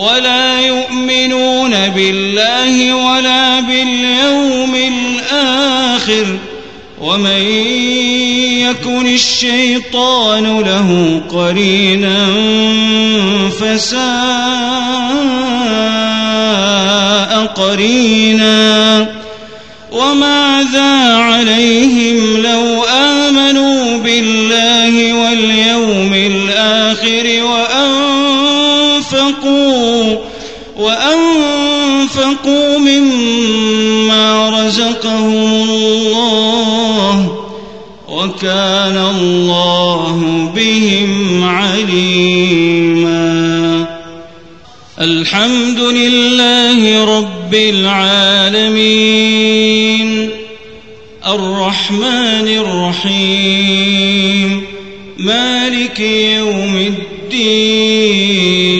ولا يؤمنون بالله ولا باليوم الآخر ومن يكن الشيطان له قرينا فساء قرينا وماذا عليهم لو آمنوا بالله واليوم وأنفقوا مما رزقهم الله وكان الله بهم عليما. الحمد لله رب العالمين. الرحمن الرحيم. مالك يوم الدين.